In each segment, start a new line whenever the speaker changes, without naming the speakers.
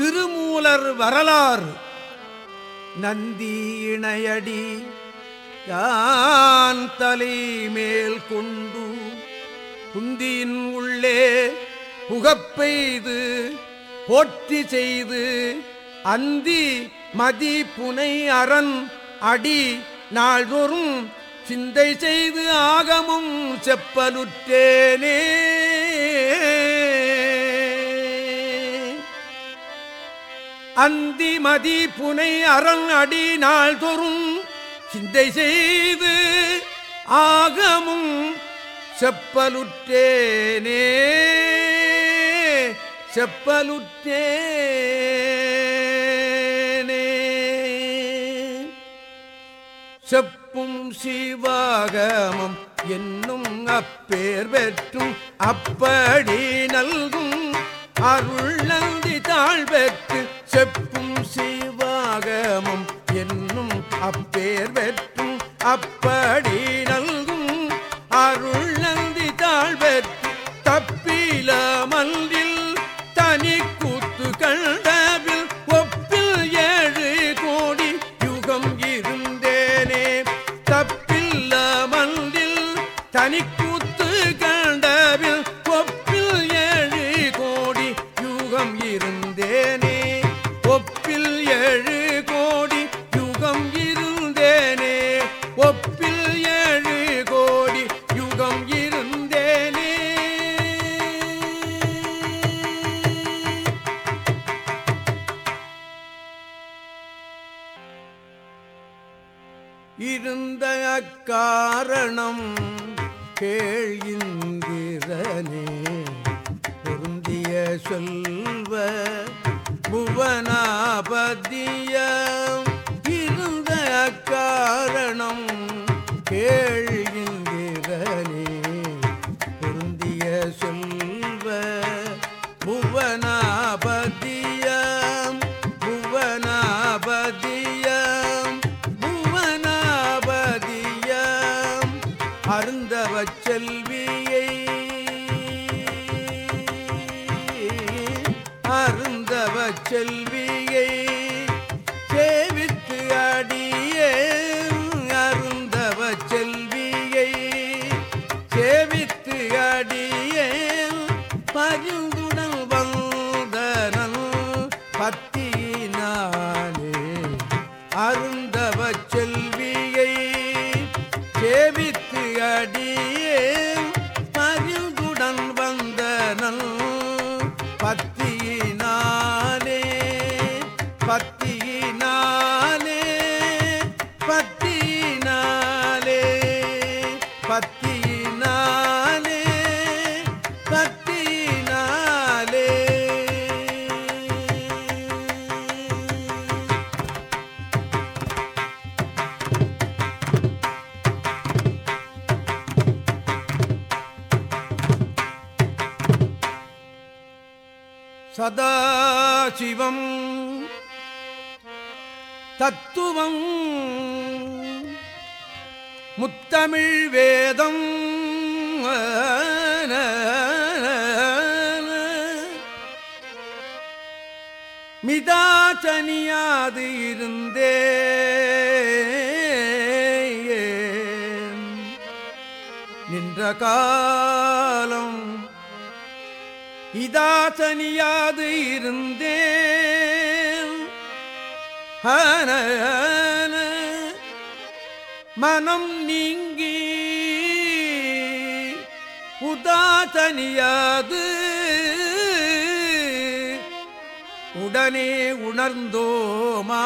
திருமூலர் வரலாறு. நந்தி இணையடி யான் தலை மேல் கொண்டு குந்தியின் உள்ளே புகப்பெய்து போற்றி செய்து அந்தி மதி புனை அரண் அடி நாள்தோறும் சிந்தை செய்து ஆகமும் செப்பலுற்றேனே. அந்தி மதி புனை அரண் அடி நாள் தோறும் சிந்தை செய்து ஆகமும் செப்பலுற்றேனே. செப்பலுற்றேனே. செப்பும் சிவாகமம் என்னும் அப்பேர் பெற்றும் அப்படி நல்கும் அருள் நந்தி தாழ்பெற்று செப்பும் சிவாகமம் என்னும் அப்பேர் வெற்றும் அப்படி நல்கும் அருள் அருந்தவ செல்வியை அருந்தவ செல்வி சதாசிவம் தத்துவம் முத்தமிழ் வேதம் மிதாச்சனியாது இருந்தே நின்ற காலம் இதாசனியாது இருந்தேன் ஹன, மனம் நீங்கி உதாசனியாது உடனே உணர்ந்தோமா?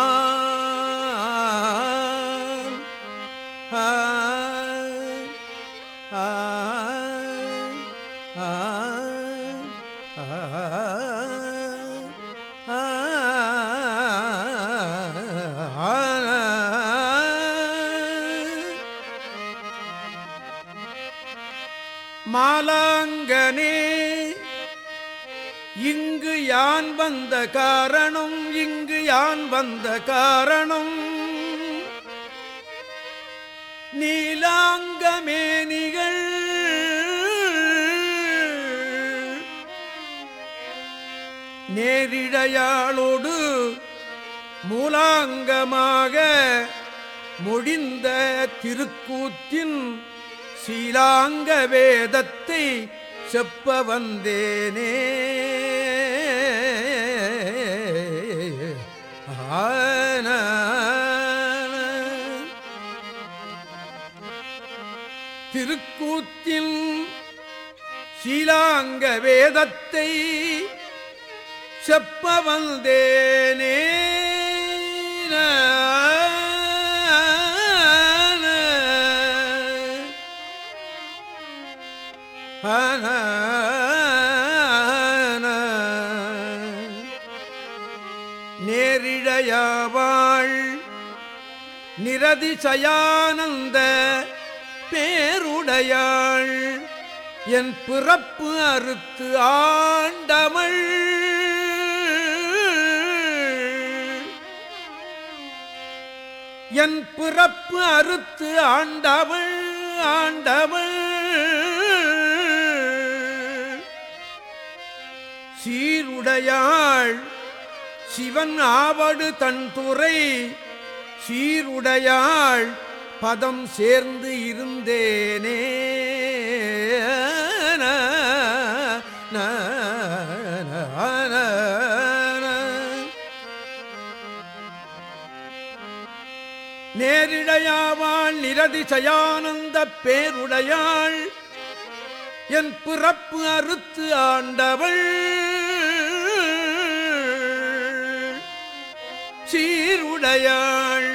வந்த காரணம் இங்கு யான் வந்த காரணம்? நீலாங்கமேனிகள் நேரிழையாளோடு மூலாங்கமாக மொழிந்த திருக்கூத்தின் சீலாங்க வேதத்தை செப்ப வந்தேனே. ஆன. திருக்கூத்தின் சீலாங்க வேதத்தை செப்ப அதிசயானந்த பேருடையாள். என் பிறப்பு அறுத்து ஆண்டமள் என் பிறப்பு அறுத்து ஆண்டவள் ஆண்டவள். சீருடையாள் சிவன் ஆவடு தன் துறை. சீருடையாள் பதம் சேர்ந்து இருந்தேனே. நேரிடையாவாள் நிரதிசயானந்த பேருடையாள் என் பிறப்பு அறுத்து ஆண்டவள். சீருடையாள்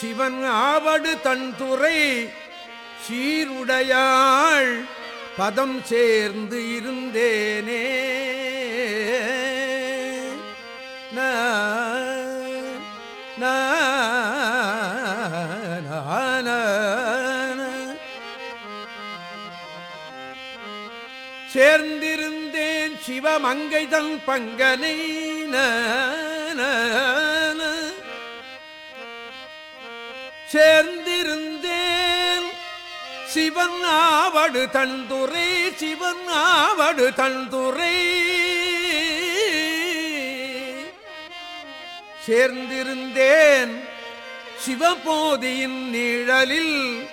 சிவன் ஆவடு தன் துறை சீருடையாள் பதம் சேர்ந்து இருந்தேனே. சேர்ந்திருந்தேன் சிவமங்கை தன் பங்கனை சேர்ந்திருந்தேன். சிவன் ஆவடு தந்துரை சிவன் ஆவடு தந்துரை சேர்ந்திருந்தேன் சிவபோதியின் நிழலில்.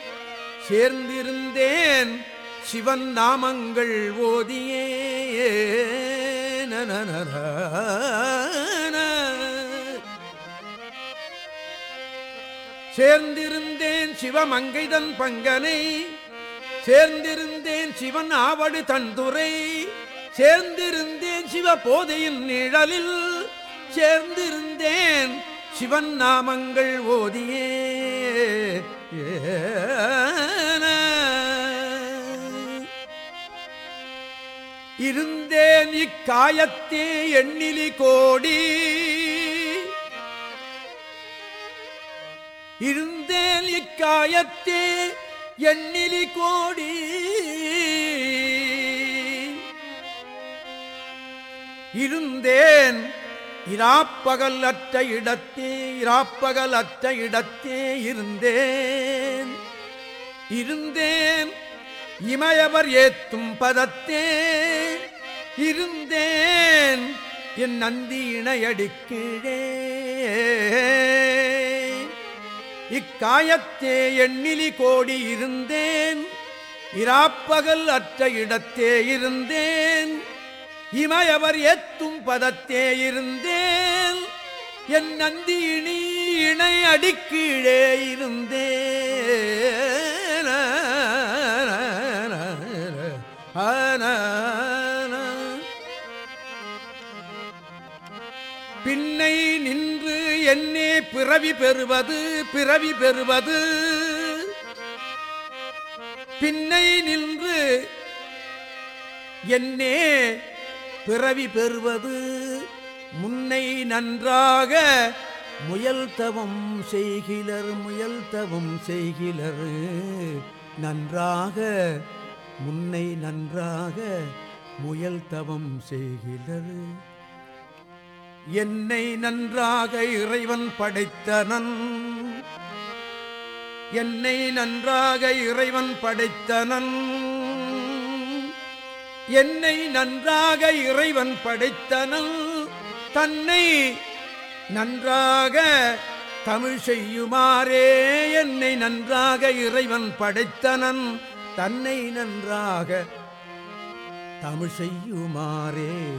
சேர்ந்திருந்தேன் சிவன் நாமங்கள் ஓதியே. நன சேர்ந்திருந்தேன் சிவமங்கைதன் பங்கனை சேர்ந்திருந்தேன் சிவன் ஆவடு தந்துரை சேர்ந்திருந்தேன் சிவ போதையின் நிழலில் சேர்ந்திருந்தேன் சிவன் நாமங்கள் ஓதியே. இருந்தேன் இக்காயத்தே எண்ணிலி கோடி இருந்தேன் இக்காயத்தே எண்ணிலி கோடி. இருந்தேன் இராப்பகல் அற்ற இடத்தே இராப்பகல் அற்ற இடத்தே இருந்தேன். இருந்தேன் இமயவர் ஏத்தும் பதத்தே இருந்தேன் என் நந்தி இணையடிக்கீழே இக்காயத்தே எண்ணிலி கோடி இருந்தேன். இராப்பகல் அற்ற இடத்தே இருந்தேன். இமயவர் ஏத்தும் பதத்தே இருந்தேன். என் நந்தி இணை அடிக்கீழே இருந்தேன். என்னே பிறவி பெறுவது பிறவி பெறுவது. பின்னை நின்று என்னே பிறவி பெறுவது. முன்னை நன்றாக முயல் தவம் செய்கிலர் முயல் தவம் செய்கிலர். நன்றாக முன்னை நன்றாக முயல் தவம் செய்கிலர். என்னை நன்றாக இறைவன் படைத்தனன். என்னை நன்றாக இறைவன் படைத்தனன். என்னை நன்றாக இறைவன் படைத்தனன். தன்னை நன்றாக தமிழ் செய்யுமாறே. என்னை நன்றாக இறைவன் படைத்தனன். தன்னை நன்றாக தமிழ் செய்யுமாறே.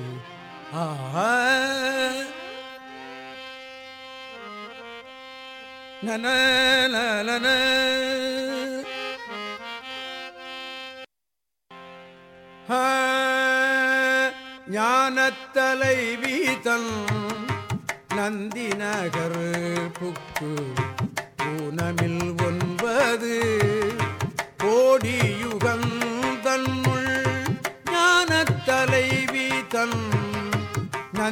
ஞானத்தலை வீதம் நந்தி நகர் புக்கு ஊனமில் ஒன்பது கோடி யுகம்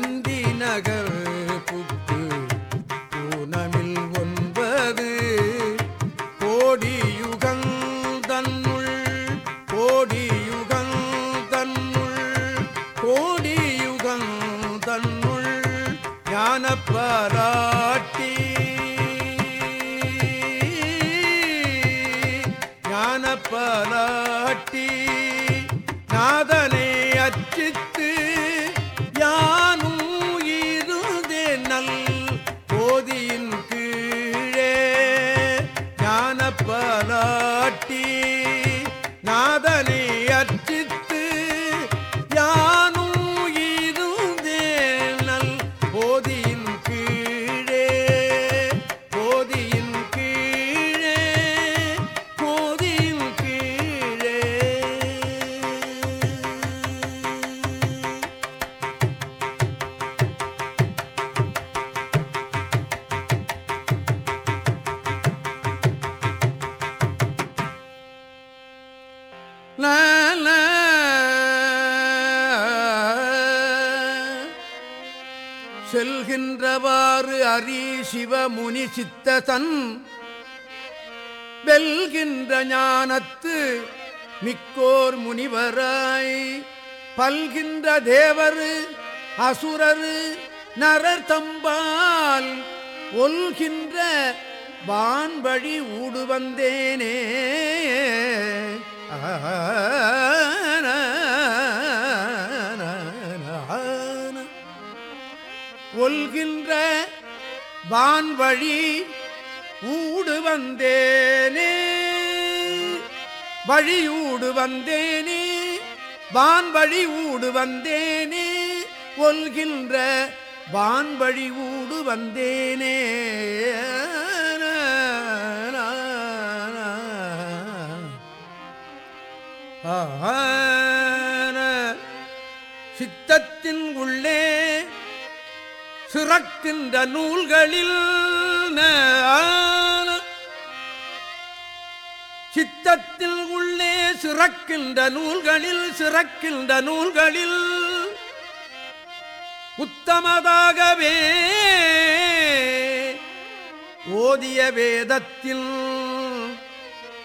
நந்தி நகர் புக்கு பூனமில் ஒன்பது. கோடியுகந்தன்னுள் கோடியுகந்தன்னுள் கோடியுகந்தன்னுள் கோடி ஞானப்பராட்டி ஞானப்பராட்டி செல்கின்றவாறு அரி சிவமுனி சித்ததன் வெல்கின்ற ஞானத்து மிக்கோர் முனிவராய். பல்கின்ற தேவரு அசுரரு நரர் தம்பால் ஒல்கின்ற வான்வழி ஊடு வந்தேனே ஆன ஒல்கின்ற வான்வழி ஊடு வந்தேனே. வழியூடு வந்தேனே வான்வழி ஊடு வந்தேனே ஒல்கின்ற வான்வழி ஊடு வந்தேனே. ஆன சிறக்கின்ற நூல்களில் சித்தத்தில் உள்ளே சிறக்கின்ற நூல்களில் சிறக்கின்ற நூல்களில் உத்தமதாகவே ஓதிய வேதத்தில்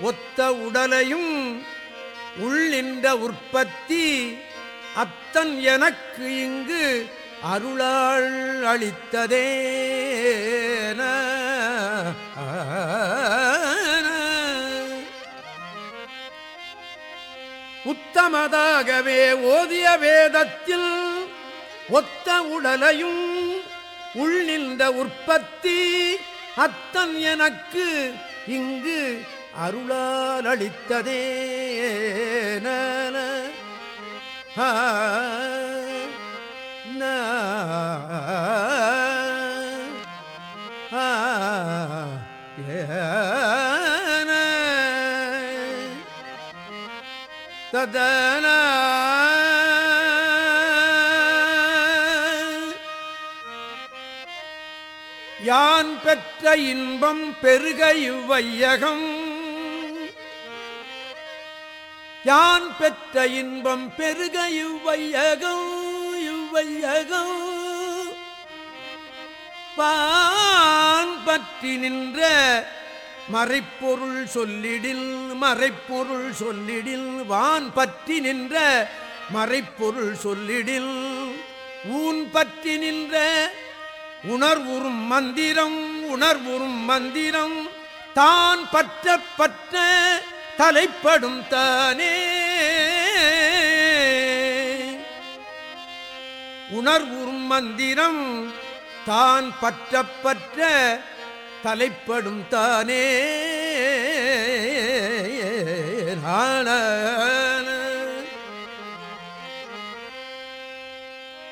ஒத்த உடலையும் உள்ளின்ற உற்பத்தி அத்தன் எனக்கு இங்கு அருளாள் அளித்ததே உத்தமதாகவே ஓதிய வேதத்தில் ஒத்த உடலையும் உள்ளின்ற உற்பத்தி அத்தன் எனக்கு இங்கு அருளால் அளித்ததே ஆ, ததன யான் பெற்ற இன்பம் பெருக இவ்வையகம். யான் பெற்ற இன்பம் பெருக இவ்வையகம் இவ்வையகம். பான் பற்றி நின்ற மறைப்பொருள் சொல்லிடில் மறைப்பொருள் சொல்லிடில் வான் பற்றி நின்ற மறைப்பொருள் சொல்லிடில் ஊன் பற்றி நின்ற உணர்வுறும் மந்திரம் உணர்வுறும் மந்திரம் தான் பற்ற பற்ற தலைப்படும் தானே. உணர்வுறும் மந்திரம் தான் பற்ற பற்ற தலைப்படும் தானே. நான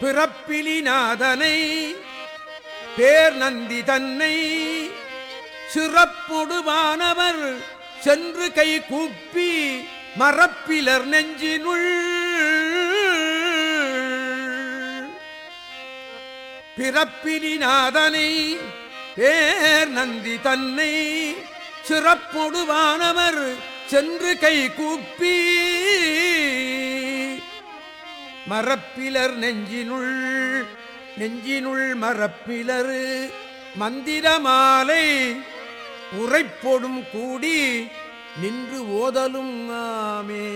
பிறப்பிலிநாதனை பேர் நந்தி தன்னை. சிறப்புடுவானவர் சென்று கை கூப்பி மரப்பிலர் நெஞ்சினுள். பிறப்பிலிநாதனை பேர் நந்தி தன்னை சிறப்பொடுவானவர் சென்று கை கூப்பி. மரப்பிலர் நெஞ்சினுள் நெஞ்சினுள் மரப்பிலர் மந்திரமாலை உரைப்பொடும் கூடி நின்று ஓதலும் ஆமே.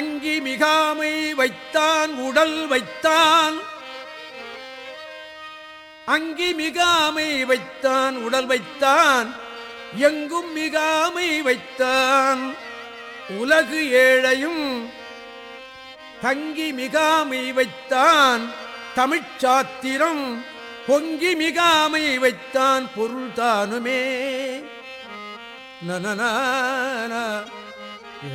அங்கி மிகாமை வைத்தான் உடல் வைத்தான். அங்கி மிகாமை வைத்தான் உடல் வைத்தான். எங்கும் மிகாமை வைத்தான். உலகு ஏழையும் தங்கி மிகாமை வைத்தான். தமிழ்ச்சாத்திரம் பொங்கி மிகாமை வைத்தான். பொருள் தானுமே. நனன அங்கி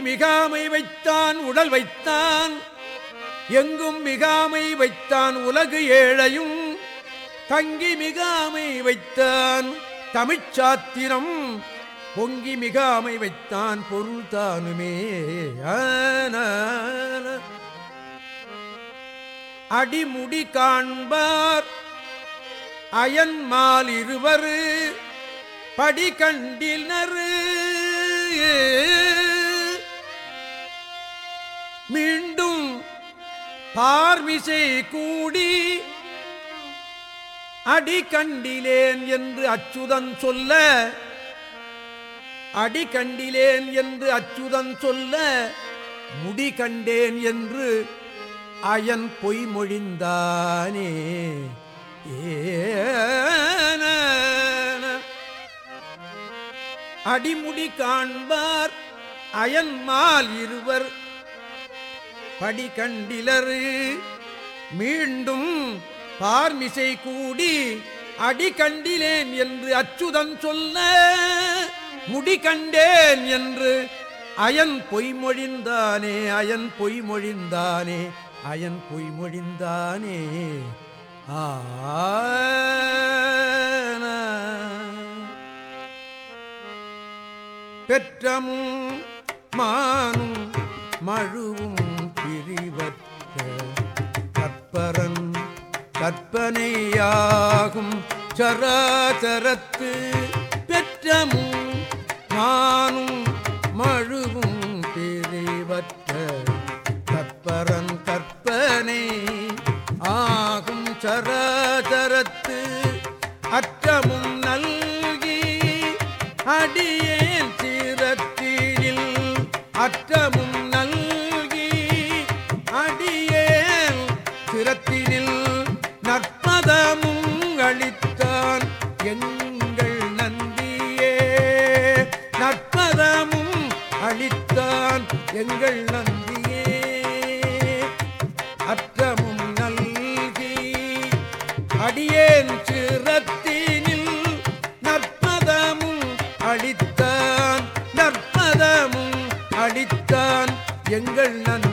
மிகாமை வைத்தான் உடல் வைத்தான். எங்கும் மிகாமை வைத்தான் உலகு ஏழையும். தங்கி மிகாமை வைத்தான் தமிழ்ச்சாத்திரம் பொங்கி மிகாமை வைத்தான் பொருள் தானுமே. ஆன அடிமுடி காண்பார். அயன்மால் இருவர் படி கண்டினர் மீண்டும் பார்மிசை கூடி அடி கண்டிலேன் என்று அச்சுதன் சொல்ல அடி கண்டிலேன் என்று அச்சுதன் சொல்ல முடி கண்டேன் என்று அயன் பொய்மொழிந்தானே. ஏன அடிமுடி காண்பார் அயன்மால் இருவர். படி கண்டிலரு மீண்டும் பார்மிசை கூடி அடி கண்டிலேன் என்று அச்சுதன் சொல்ல முடி கண்டேன் என்று அயன் பொய்மொழிந்தானே அயன் பொய்மொழிந்தானே. அயன் பொய்மொழிந்தானே? ஆ பெற்றமும் மானும் மழுவும் பிரிவற்ற கற்பரன் கற்பனையாகும் சராசரத்து பெற்றமும் மானும் அடியேன் சீரத்தீரில் அற்றமும் நல்கி அடியேன் சிரத்தினில் நற்பதமும் அளித்தான் எங்கள் நந்தியே. நற்பதமும் அளித்தான் எங்கள் நந்தியே. அற்றமும் நல்கி அடியேன் சிரத்தி எங்கள் நன்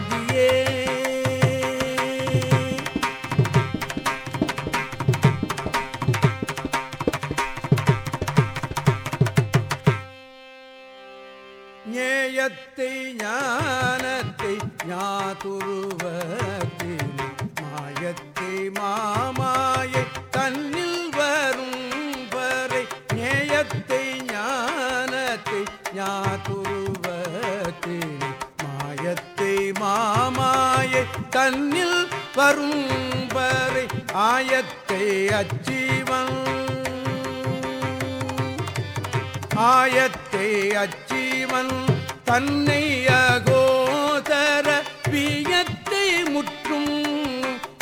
ஆயத்தை அச்சீவன் தன்னை அகோதர வியத்தை முற்றும்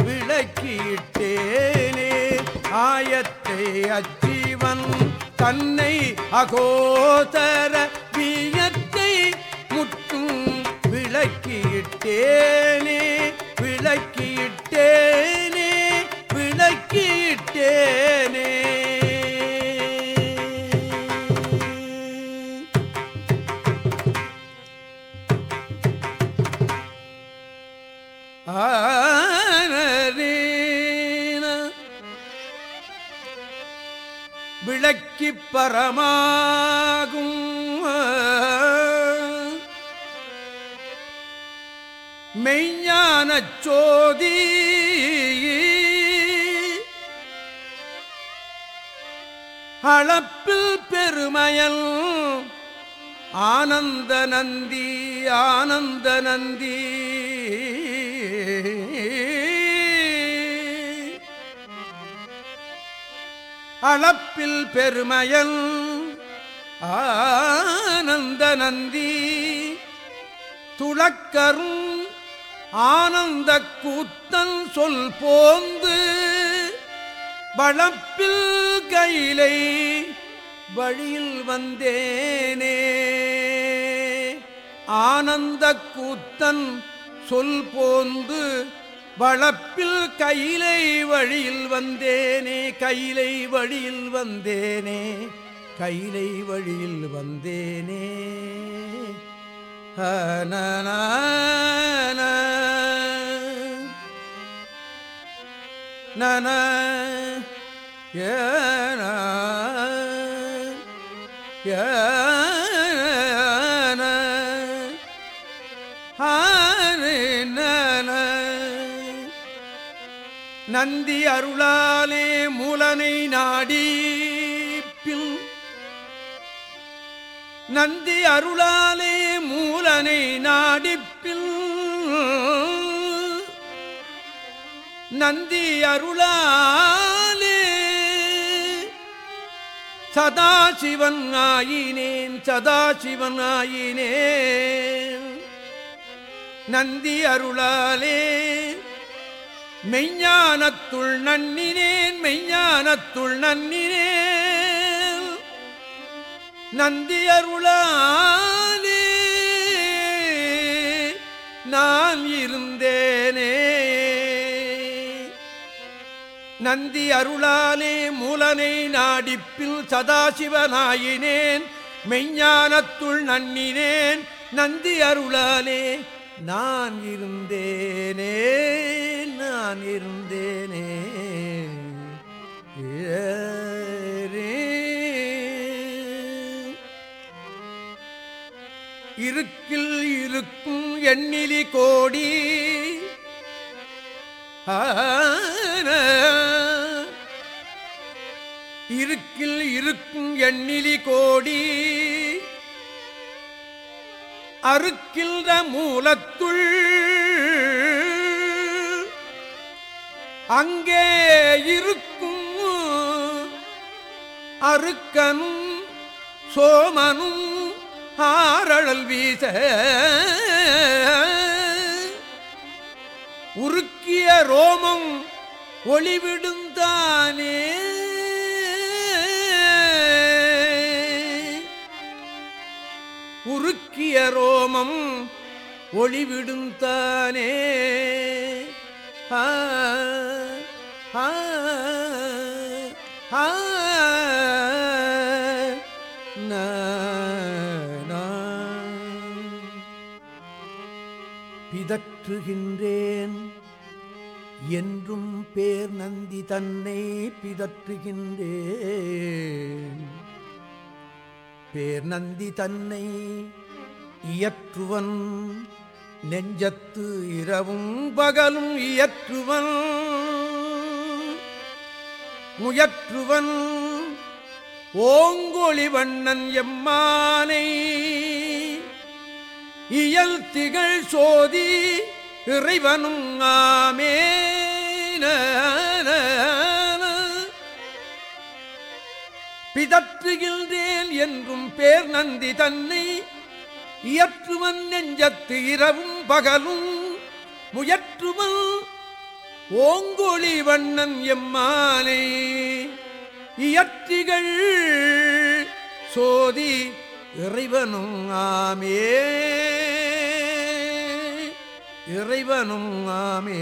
விளக்கிட்டேனே. ஆயத்தை அச்சீவன் தன்னை அகோதர வியத்தை முற்றும் விளக்கிட்டேனே. மெய்ஞானச் சோதி அளப்பில் பெருமயல் ஆனந்த நந்தி ஆனந்த நந்தி. அளப்பில் பெருமயல் ஆனந்த நந்தி. துளக்கரும் ஆனந்த கூத்தன் சொல் போந்து வளப்பில் கையிலை வழியில் வந்தேனே. ஆனந்த கூத்தன் சொல் போந்து வளப்பில் கையிலை வழியில் வந்தேனே. கையிலை வழியில் வந்தேனே. கையிலை வழியில் வந்தேனே. நன ஏன நந்தி அருளாலே மூலனை நாடி நந்தி அருளாலே மூலனை நாடிப்பில். நந்தி அருளாலே சதாசிவன் ஆயினேன் சதாசிவன் ஆயினேன். நந்தி அருளாலே மெய்ஞானத்துள் நன்னினேன் மெய்ஞானத்துள் நன்னினேன். நந்தியருளாலே நான் இருந்தேனே. நந்தி அருளாலே மூலனை நாடிப்பில் சதாசிவனாயினேன். மெய்ஞானத்துள் நன்னினேன். நந்தி அருளாலே நான் இருந்தேனே நான் இருந்தேனே. இருக்கில் இருக்கும் எண்ணிலி கோடி. இருக்கில் இருக்கும் எண்ணிலி கோடி. அறுக்கின்ற மூலத்துள் அங்கே இருக்கும் அருக்கனும் சோமனும் ஆரழல் வீச. உருக்கிய ரோமம் ஒளிவிடுந்தானே. உருக்கிய ரோமம் ஒளிவிடுந்தானே. ஆ. பிதற்றுகின்றேன். என்றும் பேர் நந்தி தன்னை பிதற்றுகின்றேன். பேர் நந்தி தன்னை இயற்றுவன் நெஞ்சத்து இரவும் பகலும் இயற்றுவன் முயற்றுவன் ஓங்கொழி வண்ணன் எம்மானை இயல் திகழ் சோதி இறைவனும் ஆமேன பிதற்றுகின்றேன் என்றும் பேர் நந்தி தன்னை. இயற்றுவன் நெஞ்சத்து இரவும் பகலும். முயற்றுவன் ஓங்கொழி வண்ணன் எம்மானே இயற்றிகள் சோதி இறைவனும் ஆமே. இறைவனும் ஆமே